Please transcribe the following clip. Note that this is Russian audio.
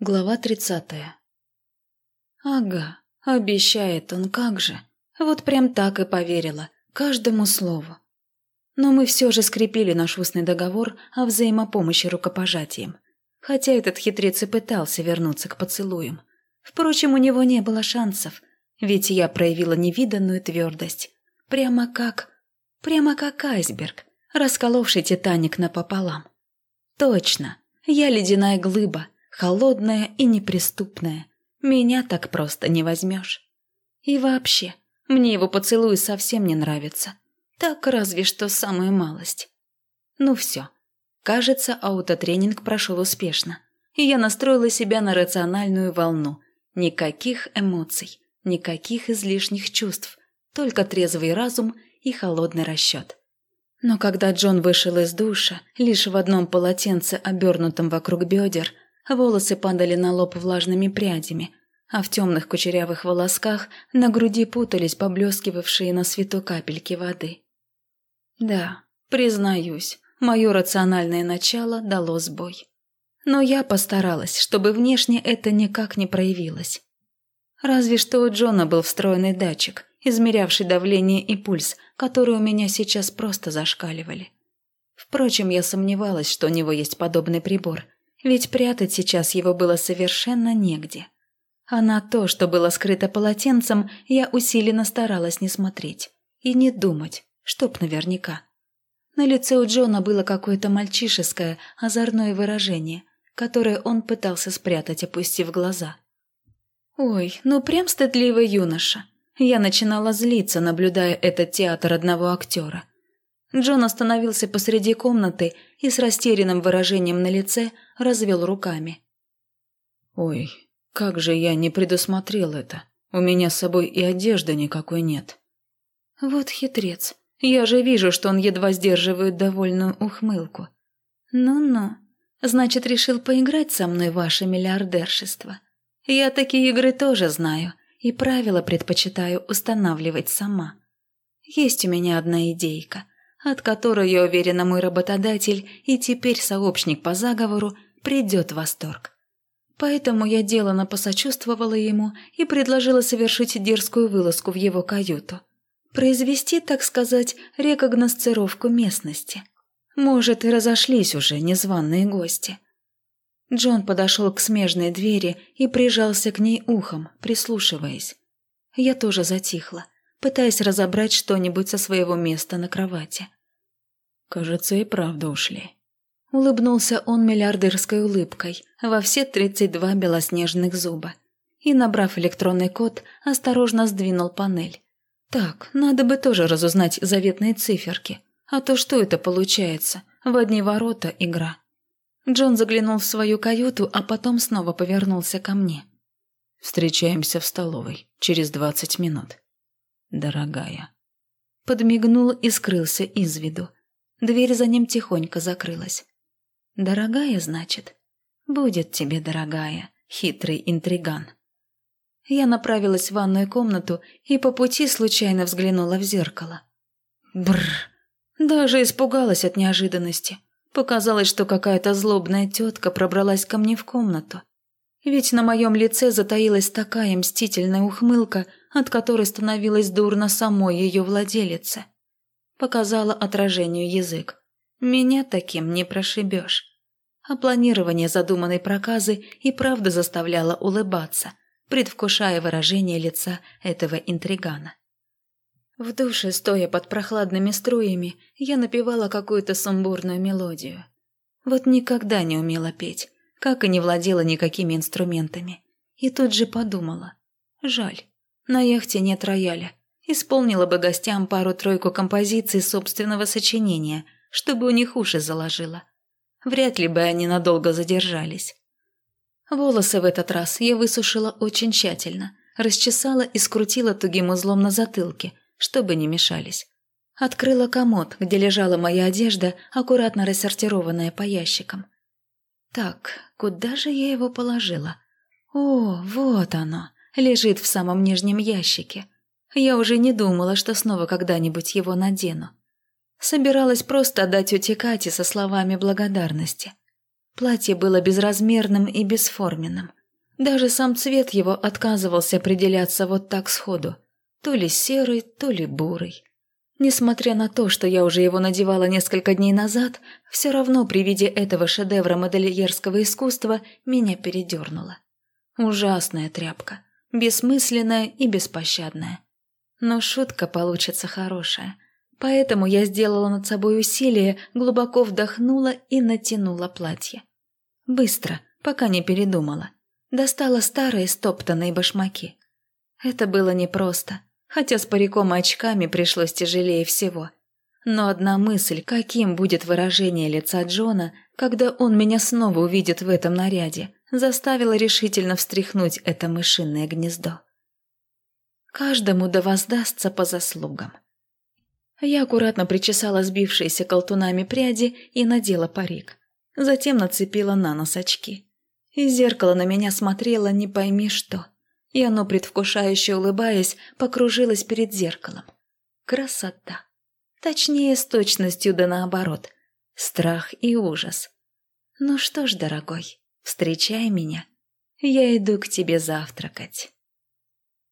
Глава тридцатая. Ага, обещает он, как же. Вот прям так и поверила, каждому слову. Но мы все же скрепили наш устный договор о взаимопомощи рукопожатием. Хотя этот хитрец и пытался вернуться к поцелуям. Впрочем, у него не было шансов, ведь я проявила невиданную твердость. Прямо как... Прямо как айсберг, расколовший Титаник напополам. Точно, я ледяная глыба, холодная и неприступная. Меня так просто не возьмешь. И вообще, мне его поцелуй совсем не нравится. Так разве что самую малость. Ну все. Кажется, аутотренинг прошел успешно. И я настроила себя на рациональную волну. Никаких эмоций, никаких излишних чувств, только трезвый разум и холодный расчет. Но когда Джон вышел из душа, лишь в одном полотенце, обернутом вокруг бедер, волосы падали на лоб влажными прядями, а в темных кучерявых волосках на груди путались поблескивавшие на свету капельки воды. Да, признаюсь, мое рациональное начало дало сбой. Но я постаралась, чтобы внешне это никак не проявилось. Разве что у Джона был встроенный датчик, измерявший давление и пульс, которые у меня сейчас просто зашкаливали. Впрочем, я сомневалась, что у него есть подобный прибор, ведь прятать сейчас его было совершенно негде. А на то, что было скрыто полотенцем, я усиленно старалась не смотреть и не думать, чтоб наверняка. На лице у Джона было какое-то мальчишеское, озорное выражение, которое он пытался спрятать, опустив глаза. Ой, ну прям стыдливый юноша. Я начинала злиться, наблюдая этот театр одного актера – Джон остановился посреди комнаты и с растерянным выражением на лице развел руками. «Ой, как же я не предусмотрел это. У меня с собой и одежды никакой нет». «Вот хитрец. Я же вижу, что он едва сдерживает довольную ухмылку. Ну-ну, значит, решил поиграть со мной ваше миллиардершество. Я такие игры тоже знаю и правила предпочитаю устанавливать сама. Есть у меня одна идейка – от которой, я уверена, мой работодатель и теперь сообщник по заговору придет в восторг. Поэтому я делано посочувствовала ему и предложила совершить дерзкую вылазку в его каюту. Произвести, так сказать, рекогносцировку местности. Может, и разошлись уже незваные гости. Джон подошел к смежной двери и прижался к ней ухом, прислушиваясь. Я тоже затихла, пытаясь разобрать что-нибудь со своего места на кровати. Кажется, и правда ушли. Улыбнулся он миллиардерской улыбкой во все тридцать два белоснежных зуба. И, набрав электронный код, осторожно сдвинул панель. Так, надо бы тоже разузнать заветные циферки. А то что это получается? В одни ворота игра. Джон заглянул в свою каюту, а потом снова повернулся ко мне. «Встречаемся в столовой. Через двадцать минут. Дорогая». Подмигнул и скрылся из виду. Дверь за ним тихонько закрылась. «Дорогая, значит? Будет тебе, дорогая, хитрый интриган». Я направилась в ванную комнату и по пути случайно взглянула в зеркало. Бррр. Даже испугалась от неожиданности. Показалось, что какая-то злобная тетка пробралась ко мне в комнату. Ведь на моем лице затаилась такая мстительная ухмылка, от которой становилось дурно самой ее владелице показала отражению язык. Меня таким не прошибешь. А планирование задуманной проказы и правда заставляло улыбаться, предвкушая выражение лица этого интригана. В душе, стоя под прохладными струями, я напевала какую-то сумбурную мелодию. Вот никогда не умела петь, как и не владела никакими инструментами. И тут же подумала. Жаль, на яхте нет рояля, Исполнила бы гостям пару-тройку композиций собственного сочинения, чтобы у них уши заложило. Вряд ли бы они надолго задержались. Волосы в этот раз я высушила очень тщательно, расчесала и скрутила тугим узлом на затылке, чтобы не мешались. Открыла комод, где лежала моя одежда, аккуратно рассортированная по ящикам. Так, куда же я его положила? О, вот оно, лежит в самом нижнем ящике. Я уже не думала, что снова когда-нибудь его надену. Собиралась просто отдать тете Кате со словами благодарности. Платье было безразмерным и бесформенным. Даже сам цвет его отказывался определяться вот так сходу. То ли серый, то ли бурый. Несмотря на то, что я уже его надевала несколько дней назад, все равно при виде этого шедевра модельерского искусства меня передернуло. Ужасная тряпка, бессмысленная и беспощадная. Но шутка получится хорошая. Поэтому я сделала над собой усилие, глубоко вдохнула и натянула платье. Быстро, пока не передумала. Достала старые стоптанные башмаки. Это было непросто, хотя с париком и очками пришлось тяжелее всего. Но одна мысль, каким будет выражение лица Джона, когда он меня снова увидит в этом наряде, заставила решительно встряхнуть это мышиное гнездо. Каждому да воздастся по заслугам. Я аккуратно причесала сбившиеся колтунами пряди и надела парик. Затем нацепила на нос очки. Из зеркала на меня смотрело не пойми что. И оно, предвкушающе улыбаясь, покружилось перед зеркалом. Красота. Точнее, с точностью да наоборот. Страх и ужас. Ну что ж, дорогой, встречай меня. Я иду к тебе завтракать.